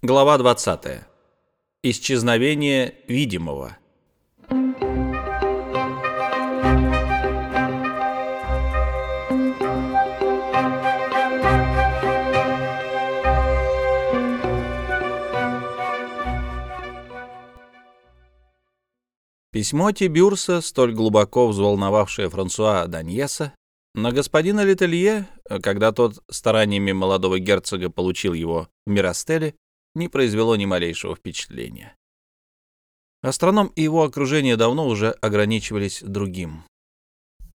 Глава 20. Исчезновение видимого. Письмо Тибюрса, столь глубоко взволновавшее Франсуа Даньеса, на господина Летелье, когда тот стараниями молодого герцога получил его в Миростеле, не произвело ни малейшего впечатления. Астроном и его окружение давно уже ограничивались другим.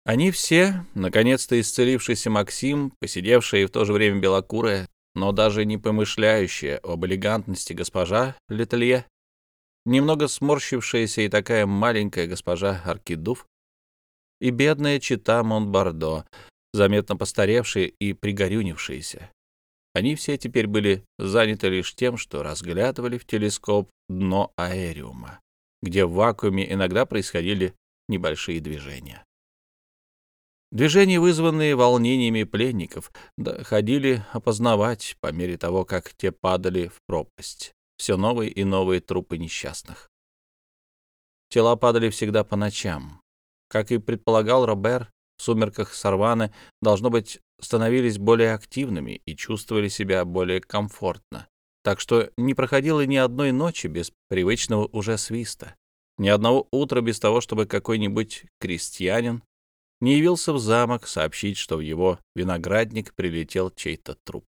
Они все, наконец-то исцелившийся Максим, посидевшая и в то же время белокурая, но даже не помышляющая об элегантности госпожа Летелье, немного сморщившаяся и такая маленькая госпожа Аркидуф, и бедная чита Монбардо, заметно постаревшие и пригорюнившиеся, они все теперь были заняты лишь тем, что разглядывали в телескоп дно аэриума, где в вакууме иногда происходили небольшие движения. Движения, вызванные волнениями пленников, доходили опознавать по мере того, как те падали в пропасть, все новые и новые трупы несчастных. Тела падали всегда по ночам. Как и предполагал Робер, сумерках Сарваны, должно быть, становились более активными и чувствовали себя более комфортно. Так что не проходило ни одной ночи без привычного уже свиста, ни одного утра без того, чтобы какой-нибудь крестьянин не явился в замок сообщить, что в его виноградник прилетел чей-то труп.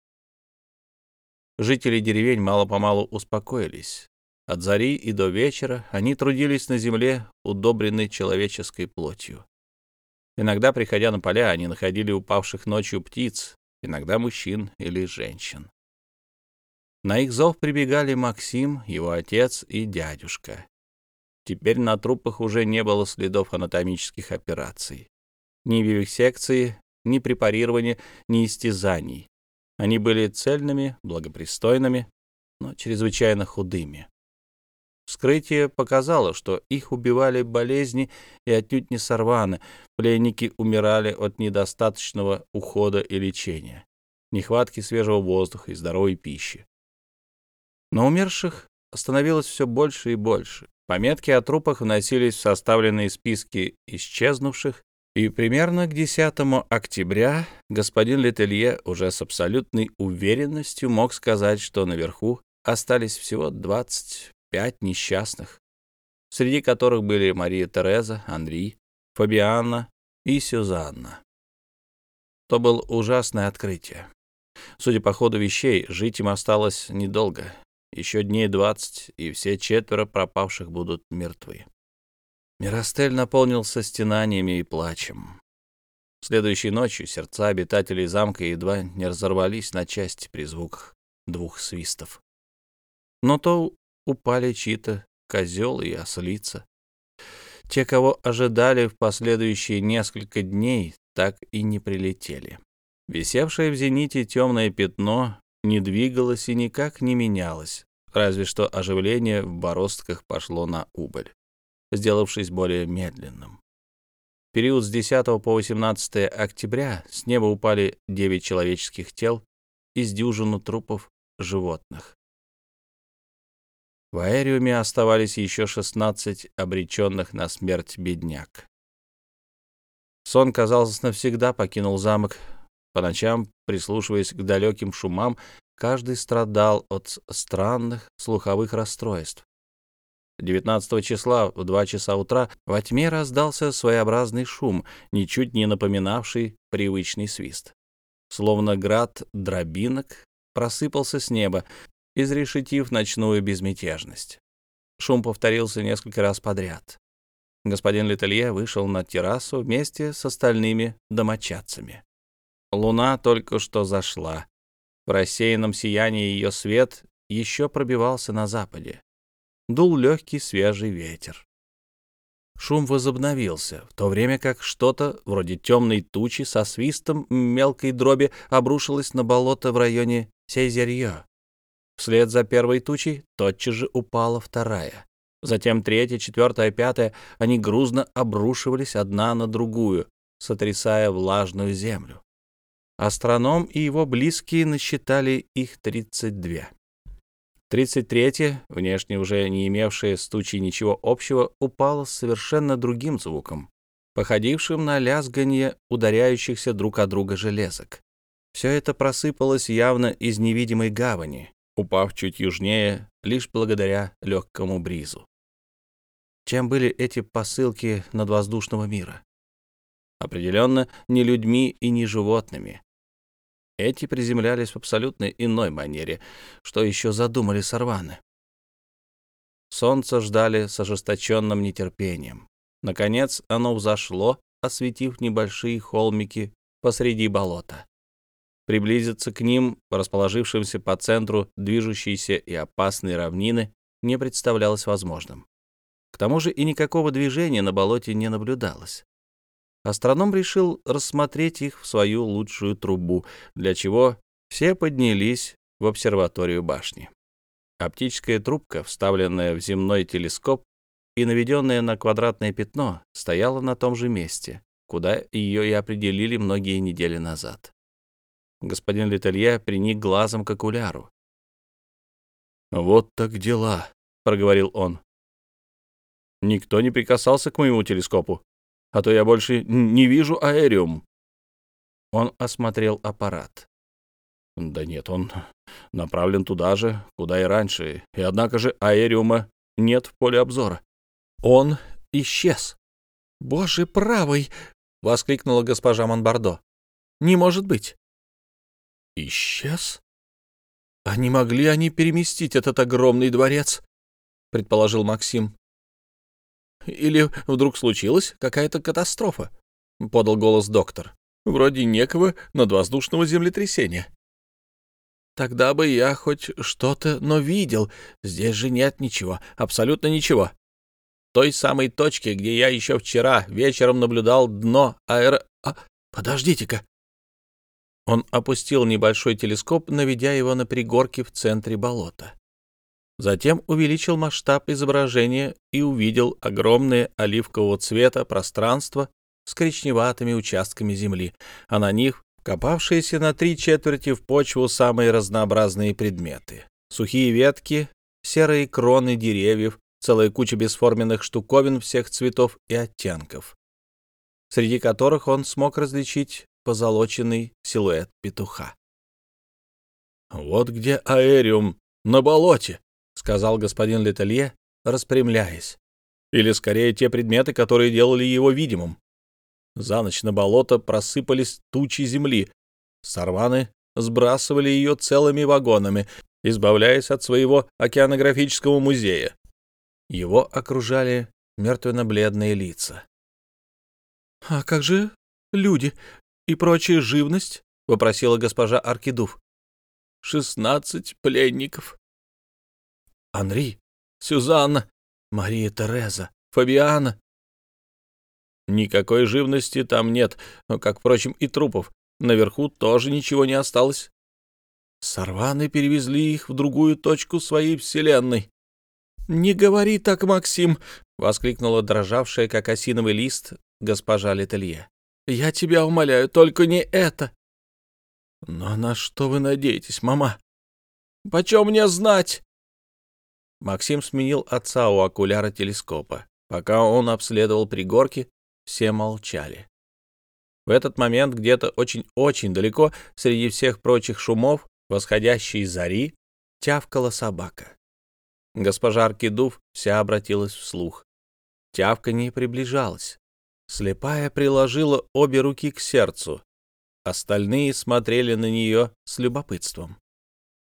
Жители деревень мало-помалу успокоились. От зари и до вечера они трудились на земле, удобренной человеческой плотью. Иногда, приходя на поля, они находили упавших ночью птиц, иногда мужчин или женщин. На их зов прибегали Максим, его отец и дядюшка. Теперь на трупах уже не было следов анатомических операций. Ни вивисекции, ни препарирования, ни истязаний. Они были цельными, благопристойными, но чрезвычайно худыми. Вскрытие показало, что их убивали болезни и отнюдь не сорваны. Пленники умирали от недостаточного ухода и лечения, нехватки свежего воздуха и здоровой пищи. Но умерших становилось все больше и больше. Пометки о трупах вносились в составленные списки исчезнувших, и примерно к 10 октября господин Летелье уже с абсолютной уверенностью мог сказать, что наверху остались всего 20 пять несчастных, среди которых были Мария Тереза, Андрей, Фабианна и Сюзанна. То было ужасное открытие. Судя по ходу вещей, жить им осталось недолго. Еще дней двадцать, и все четверо пропавших будут мертвы. Миростель наполнился стенаниями и плачем. Следующей ночью сердца обитателей замка едва не разорвались на части при звуках двух свистов. Но то упали чьи-то козел и ослица. Те, кого ожидали в последующие несколько дней, так и не прилетели. Висевшее в зените темное пятно не двигалось и никак не менялось, разве что оживление в бороздках пошло на убыль, сделавшись более медленным. В период с 10 по 18 октября с неба упали 9 человеческих тел из дюжину трупов животных. В аэриуме оставались еще 16 обреченных на смерть бедняк. Сон, казалось, навсегда покинул замок. По ночам, прислушиваясь к далеким шумам, каждый страдал от странных слуховых расстройств. 19 числа в 2 часа утра во тьме раздался своеобразный шум, ничуть не напоминавший привычный свист. Словно град дробинок просыпался с неба, изрешетив ночную безмятежность. Шум повторился несколько раз подряд. Господин Летелье вышел на террасу вместе с остальными домочадцами. Луна только что зашла. В рассеянном сиянии ее свет еще пробивался на западе. Дул легкий свежий ветер. Шум возобновился, в то время как что-то, вроде темной тучи, со свистом мелкой дроби обрушилось на болото в районе Сейзерье. Вслед за первой тучей тотчас же упала вторая. Затем третья, четвертая, пятая. Они грузно обрушивались одна на другую, сотрясая влажную землю. Астроном и его близкие насчитали их 32. 33-е, внешне уже не имевшее с тучей ничего общего, упало с совершенно другим звуком, походившим на лязганье ударяющихся друг от друга железок. Все это просыпалось явно из невидимой гавани, упав чуть южнее лишь благодаря легкому бризу. Чем были эти посылки надвоздушного мира? Определенно, не людьми и не животными. Эти приземлялись в абсолютно иной манере, что еще задумали сорваны. Солнце ждали с ожесточенным нетерпением. Наконец оно взошло, осветив небольшие холмики посреди болота. Приблизиться к ним, расположившимся по центру движущейся и опасной равнины, не представлялось возможным. К тому же и никакого движения на болоте не наблюдалось. Астроном решил рассмотреть их в свою лучшую трубу, для чего все поднялись в обсерваторию башни. Оптическая трубка, вставленная в земной телескоп и наведенная на квадратное пятно, стояла на том же месте, куда ее и определили многие недели назад. Господин Летелье приник глазом к окуляру. «Вот так дела», — проговорил он. «Никто не прикасался к моему телескопу, а то я больше не вижу аэриум». Он осмотрел аппарат. «Да нет, он направлен туда же, куда и раньше, и однако же аэриума нет в поле обзора. Он исчез». «Боже правый!» — воскликнула госпожа Монбардо. «Не может быть!» Исчез? А не могли они переместить этот огромный дворец? предположил Максим. Или вдруг случилась какая-то катастрофа? подал голос доктор. Вроде некого надвоздушного землетрясения. Тогда бы я хоть что-то, но видел. Здесь же нет ничего, абсолютно ничего. Той самой точки, где я еще вчера вечером наблюдал дно аэро... А, подождите-ка, он опустил небольшой телескоп, наведя его на пригорке в центре болота. Затем увеличил масштаб изображения и увидел огромное оливкового цвета пространство с коричневатыми участками земли, а на них копавшиеся на три четверти в почву самые разнообразные предметы. Сухие ветки, серые кроны деревьев, целая куча бесформенных штуковин всех цветов и оттенков, среди которых он смог различить позолоченный силуэт петуха. «Вот где аэриум, на болоте», — сказал господин Летелье, распрямляясь. «Или, скорее, те предметы, которые делали его видимым. За ночь на болото просыпались тучи земли. Сорваны сбрасывали ее целыми вагонами, избавляясь от своего океанографического музея. Его окружали мертвенно-бледные лица. — А как же люди? И прочая живность? — вопросила госпожа Аркидув. — Шестнадцать пленников. Анри, Сюзанна, Мария Тереза, Фабиана. Никакой живности там нет, как, впрочем, и трупов. Наверху тоже ничего не осталось. Сорваны перевезли их в другую точку своей вселенной. — Не говори так, Максим! — воскликнула дрожавшая, как осиновый лист, госпожа Летелье. Я тебя умоляю, только не это. Но на что вы надеетесь, мама? Почем мне знать? Максим сменил отца у окуляра телескопа. Пока он обследовал пригорки, все молчали. В этот момент где-то очень-очень далеко, среди всех прочих шумов, восходящей зари, тявкала собака. Госпожа Аркидув вся обратилась вслух. Тявка не приближалась. Слепая приложила обе руки к сердцу. Остальные смотрели на нее с любопытством.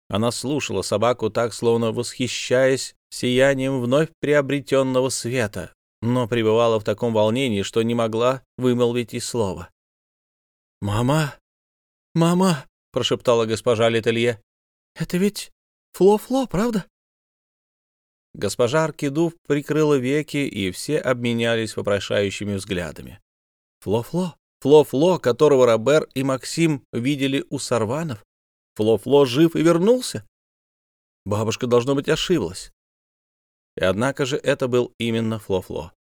Она слушала собаку так, словно восхищаясь сиянием вновь приобретенного света, но пребывала в таком волнении, что не могла вымолвить и слова. «Мама! Мама!» — прошептала госпожа Летелье. «Это ведь Фло-Фло, правда?» Госпожа Аркидув прикрыла веки, и все обменялись вопрошающими взглядами. Фло-Фло, Фло-Фло, которого Робер и Максим видели у Сарванов. Фло-Фло жив и вернулся. Бабушка, должно быть, ошиблась. И однако же это был именно Фло-Фло.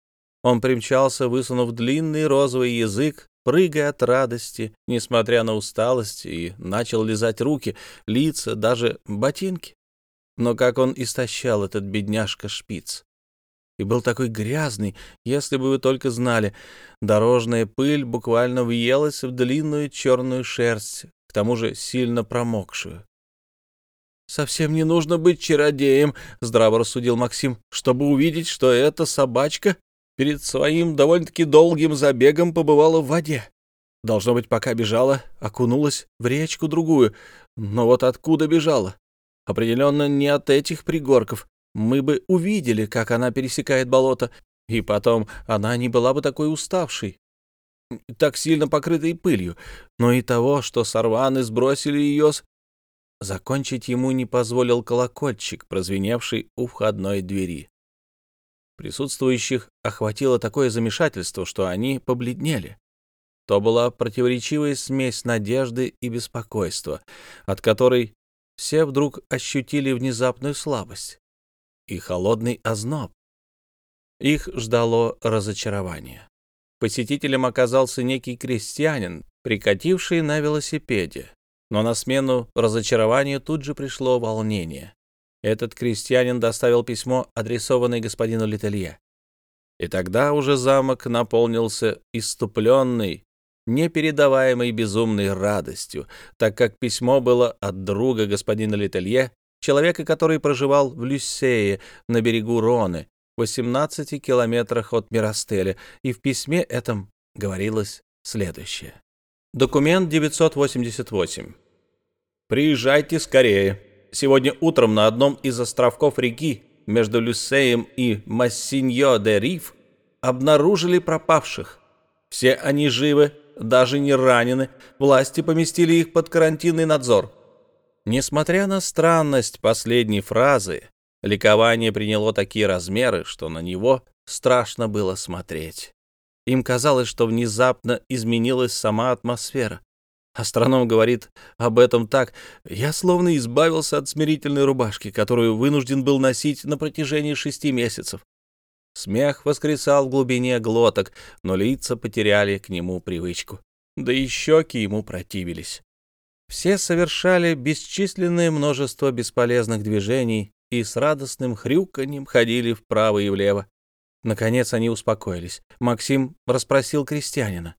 Он примчался, высунув длинный розовый язык, прыгая от радости, несмотря на усталость, и начал лизать руки, лица, даже ботинки. Но как он истощал этот бедняжка шпиц. И был такой грязный, если бы вы только знали. Дорожная пыль буквально въелась в длинную черную шерсть, к тому же сильно промокшую. «Совсем не нужно быть чародеем», — здраво рассудил Максим, «чтобы увидеть, что эта собачка перед своим довольно-таки долгим забегом побывала в воде. Должно быть, пока бежала, окунулась в речку другую. Но вот откуда бежала? Определенно не от этих пригорков. Мы бы увидели, как она пересекает болото, и потом она не была бы такой уставшей, так сильно покрытой пылью, но и того, что сорваны сбросили ее с... Закончить ему не позволил колокольчик, прозвеневший у входной двери. Присутствующих охватило такое замешательство, что они побледнели. То была противоречивая смесь надежды и беспокойства, от которой все вдруг ощутили внезапную слабость и холодный озноб. Их ждало разочарование. Посетителем оказался некий крестьянин, прикативший на велосипеде. Но на смену разочарованию тут же пришло волнение. Этот крестьянин доставил письмо, адресованное господину Летелье. И тогда уже замок наполнился иступленной, непередаваемой безумной радостью, так как письмо было от друга господина Летелье, человека, который проживал в Люссее на берегу Роны, в 18 километрах от Миростеля, и в письме этом говорилось следующее. Документ 988. «Приезжайте скорее. Сегодня утром на одном из островков реки между Люссеем и Массиньо-де-Риф обнаружили пропавших. Все они живы, даже не ранены. Власти поместили их под карантинный надзор. Несмотря на странность последней фразы, ликование приняло такие размеры, что на него страшно было смотреть. Им казалось, что внезапно изменилась сама атмосфера. Астроном говорит об этом так. Я словно избавился от смирительной рубашки, которую вынужден был носить на протяжении шести месяцев. Смех воскресал в глубине глоток, но лица потеряли к нему привычку. Да и щеки ему противились. Все совершали бесчисленное множество бесполезных движений и с радостным хрюканьем ходили вправо и влево. Наконец они успокоились. Максим расспросил крестьянина.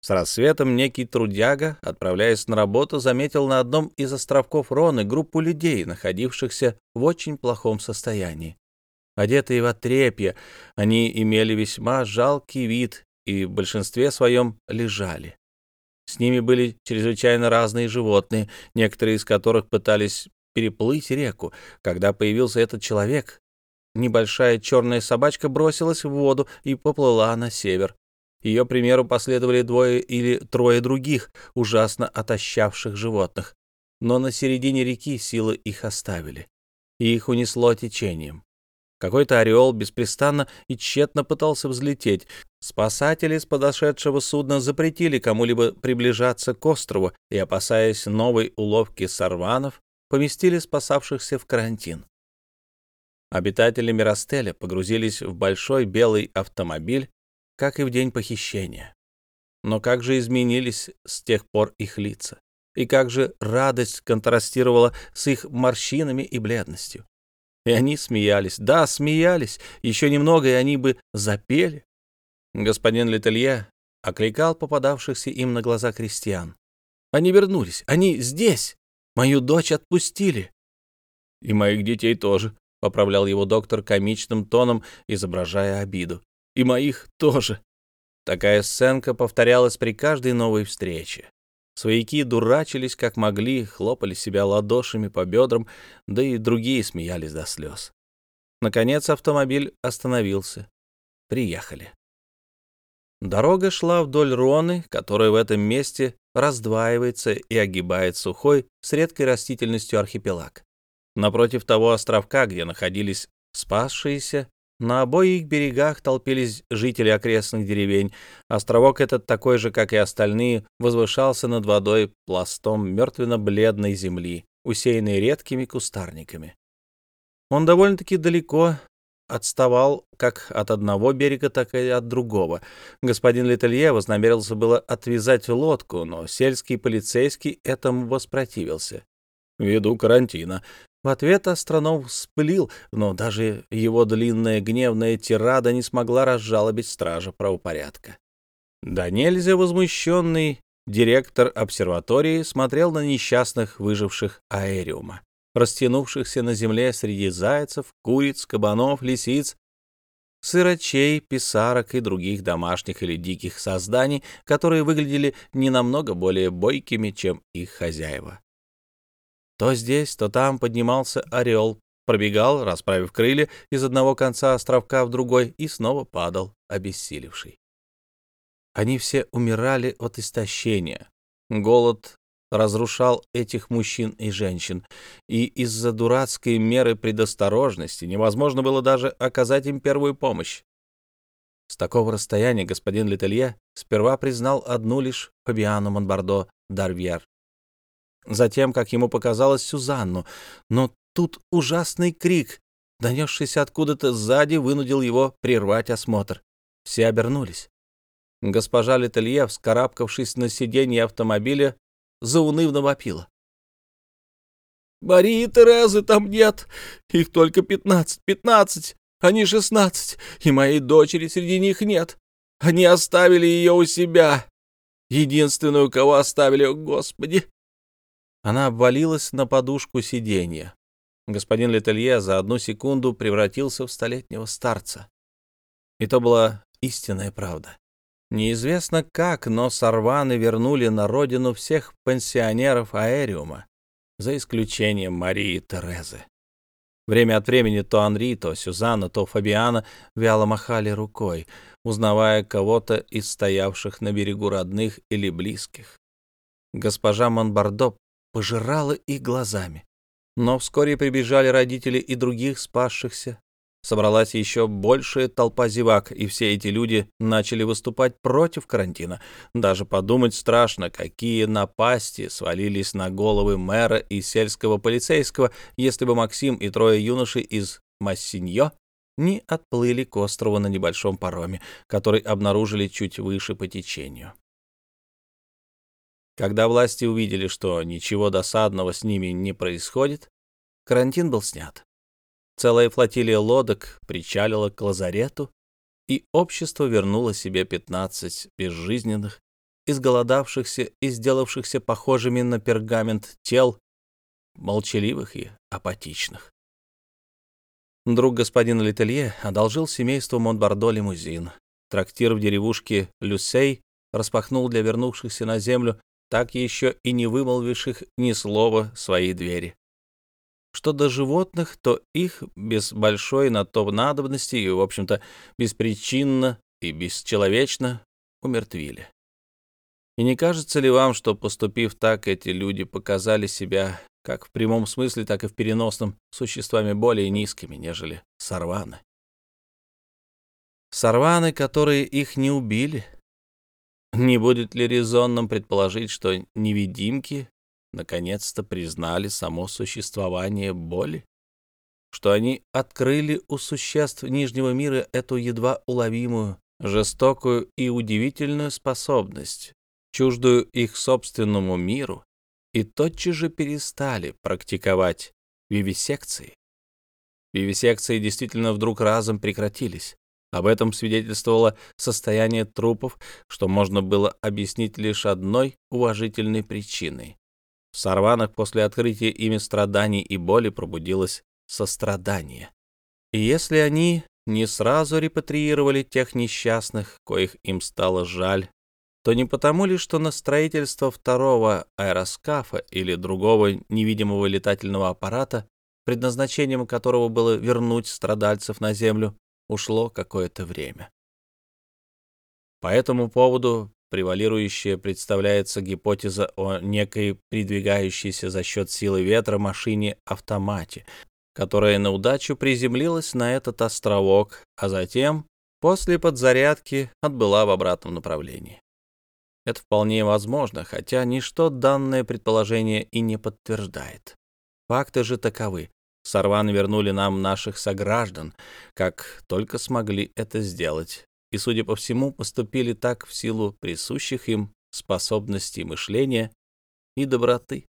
С рассветом некий трудяга, отправляясь на работу, заметил на одном из островков Роны группу людей, находившихся в очень плохом состоянии. Одетые в отрепье, они имели весьма жалкий вид и в большинстве своем лежали. С ними были чрезвычайно разные животные, некоторые из которых пытались переплыть реку. Когда появился этот человек, небольшая черная собачка бросилась в воду и поплыла на север. Ее примеру последовали двое или трое других, ужасно отощавших животных. Но на середине реки силы их оставили, и их унесло течением. Какой-то орел беспрестанно и тщетно пытался взлететь. Спасатели с подошедшего судна запретили кому-либо приближаться к острову и, опасаясь новой уловки сорванов, поместили спасавшихся в карантин. Обитатели Миростеля погрузились в большой белый автомобиль, как и в день похищения. Но как же изменились с тех пор их лица? И как же радость контрастировала с их морщинами и бледностью? И они смеялись. Да, смеялись. Еще немного, и они бы запели. Господин Летелье окликал попадавшихся им на глаза крестьян. Они вернулись. Они здесь. Мою дочь отпустили. И моих детей тоже, — поправлял его доктор комичным тоном, изображая обиду. И моих тоже. Такая сценка повторялась при каждой новой встрече. Свояки дурачились как могли, хлопали себя ладошами по бедрам, да и другие смеялись до слез. Наконец автомобиль остановился. Приехали. Дорога шла вдоль Роны, которая в этом месте раздваивается и огибает сухой с редкой растительностью архипелаг. Напротив того островка, где находились спасшиеся, на обоих берегах толпились жители окрестных деревень. Островок этот, такой же, как и остальные, возвышался над водой пластом мертвенно-бледной земли, усеянной редкими кустарниками. Он довольно-таки далеко отставал как от одного берега, так и от другого. Господин Летелье вознамерился было отвязать лодку, но сельский полицейский этому воспротивился. «Ввиду карантина В ответ астроном вспылил, но даже его длинная гневная тирада не смогла разжалобить стража правопорядка. Да нельзя возмущенный директор обсерватории смотрел на несчастных выживших аэриума, растянувшихся на земле среди зайцев, куриц, кабанов, лисиц, сырочей, писарок и других домашних или диких созданий, которые выглядели не намного более бойкими, чем их хозяева. То здесь, то там поднимался орел, пробегал, расправив крылья, из одного конца островка в другой и снова падал, обессилевший. Они все умирали от истощения. Голод разрушал этих мужчин и женщин, и из-за дурацкой меры предосторожности невозможно было даже оказать им первую помощь. С такого расстояния господин Летелье сперва признал одну лишь Фабиану Монбардо Дарвьер, Затем, как ему показалось, Сюзанну. Но тут ужасный крик, донесшийся откуда-то сзади, вынудил его прервать осмотр. Все обернулись. Госпожа Летелье, вскарабкавшись на сиденье автомобиля, заунывно вопила. «Марии Терезы там нет. Их только пятнадцать, пятнадцать, а не шестнадцать, и моей дочери среди них нет. Они оставили ее у себя. Единственную, кого оставили, Господи, она обвалилась на подушку сиденья. Господин Летелье за одну секунду превратился в столетнего старца. И то была истинная правда. Неизвестно как, но сорваны вернули на родину всех пансионеров Аэриума, за исключением Марии Терезы. Время от времени то Анри, то Сюзанна, то Фабиана вяло махали рукой, узнавая кого-то из стоявших на берегу родных или близких. Госпожа Монбардо пожирала их глазами. Но вскоре прибежали родители и других спасшихся. Собралась еще большая толпа зевак, и все эти люди начали выступать против карантина. Даже подумать страшно, какие напасти свалились на головы мэра и сельского полицейского, если бы Максим и трое юношей из Массиньо не отплыли к острову на небольшом пароме, который обнаружили чуть выше по течению. Когда власти увидели, что ничего досадного с ними не происходит, карантин был снят. Целая флотилия лодок причалила к лазарету, и общество вернуло себе 15 безжизненных, изголодавшихся и сделавшихся похожими на пергамент тел, молчаливых и апатичных. Друг господина Летелье одолжил семейству Монбардо лимузин. Трактир в деревушке Люсей распахнул для вернувшихся на землю так еще и не вымолвивших ни слова свои двери. Что до животных, то их без большой на то надобности и, в общем-то, беспричинно и бесчеловечно умертвили. И не кажется ли вам, что, поступив так, эти люди показали себя как в прямом смысле, так и в переносном существами более низкими, нежели сорваны? Сорваны, которые их не убили, не будет ли резонным предположить, что невидимки наконец-то признали само существование боли? Что они открыли у существ Нижнего мира эту едва уловимую, жестокую и удивительную способность, чуждую их собственному миру, и тотчас же перестали практиковать вивисекции? Вивисекции действительно вдруг разом прекратились. Об этом свидетельствовало состояние трупов, что можно было объяснить лишь одной уважительной причиной. В сорванах после открытия ими страданий и боли пробудилось сострадание. И если они не сразу репатриировали тех несчастных, коих им стало жаль, то не потому ли, что на строительство второго аэроскафа или другого невидимого летательного аппарата, предназначением которого было вернуть страдальцев на Землю, ушло какое-то время. По этому поводу превалирующая представляется гипотеза о некой придвигающейся за счет силы ветра машине-автомате, которая на удачу приземлилась на этот островок, а затем, после подзарядки, отбыла в обратном направлении. Это вполне возможно, хотя ничто данное предположение и не подтверждает. Факты же таковы. Сарваны вернули нам наших сограждан, как только смогли это сделать, и, судя по всему, поступили так в силу присущих им способностей мышления и доброты.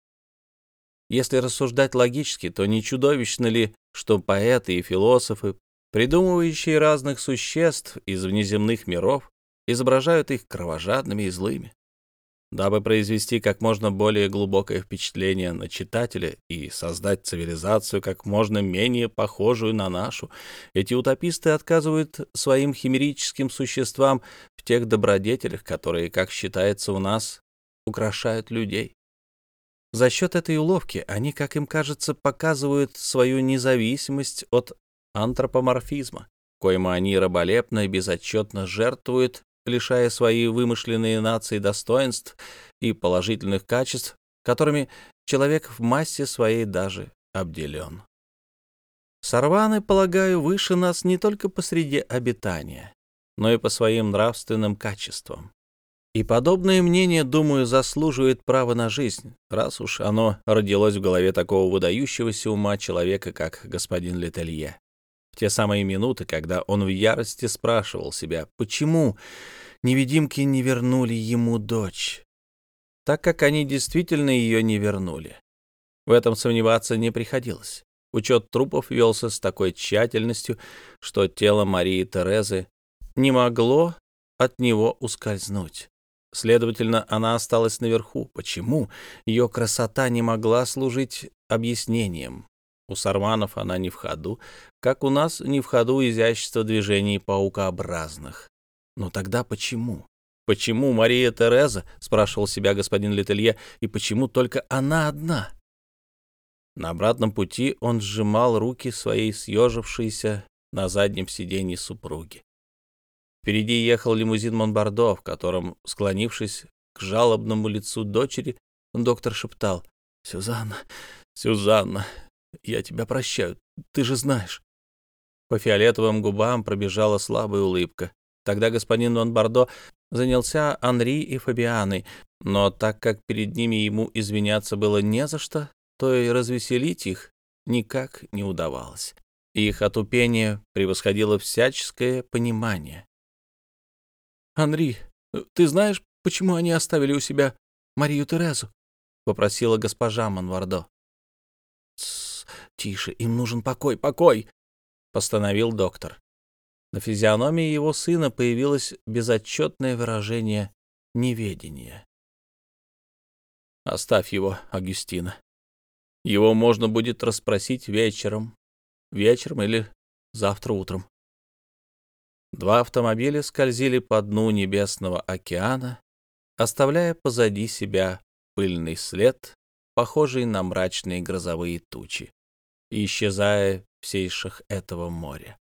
Если рассуждать логически, то не чудовищно ли, что поэты и философы, придумывающие разных существ из внеземных миров, изображают их кровожадными и злыми? Дабы произвести как можно более глубокое впечатление на читателя и создать цивилизацию как можно менее похожую на нашу, эти утописты отказывают своим химерическим существам в тех добродетелях, которые, как считается у нас, украшают людей. За счет этой уловки они, как им кажется, показывают свою независимость от антропоморфизма, коему они раболепно и безотчетно жертвуют лишая свои вымышленные нации достоинств и положительных качеств, которыми человек в массе своей даже обделен. Сарваны, полагаю, выше нас не только по среде обитания, но и по своим нравственным качествам. И подобное мнение, думаю, заслуживает права на жизнь, раз уж оно родилось в голове такого выдающегося ума человека, как господин Летелье те самые минуты, когда он в ярости спрашивал себя, почему невидимки не вернули ему дочь, так как они действительно ее не вернули. В этом сомневаться не приходилось. Учет трупов велся с такой тщательностью, что тело Марии Терезы не могло от него ускользнуть. Следовательно, она осталась наверху. Почему? Ее красота не могла служить объяснением. У сарманов она не в ходу, как у нас не в ходу изящество движений паукообразных. Но тогда почему? Почему Мария Тереза, спрашивал себя господин Летелье, и почему только она одна? На обратном пути он сжимал руки своей съежившейся на заднем сиденье супруги. Впереди ехал лимузин Монбардо, в котором, склонившись к жалобному лицу дочери, доктор шептал «Сюзанна, Сюзанна, я тебя прощаю, ты же знаешь». По фиолетовым губам пробежала слабая улыбка. Тогда господин Монбардо занялся Анри и Фабианой, но так как перед ними ему извиняться было не за что, то и развеселить их никак не удавалось. Их отупение превосходило всяческое понимание. «Анри, ты знаешь, почему они оставили у себя Марию Терезу?» — попросила госпожа Монвардо. «Тише, им нужен покой, покой!» — постановил доктор. На физиономии его сына появилось безотчетное выражение неведения. «Оставь его, Агюстина. Его можно будет расспросить вечером. Вечером или завтра утром». Два автомобиля скользили по дну небесного океана, оставляя позади себя пыльный след, похожий на мрачные грозовые тучи исчезая в сейшах этого моря.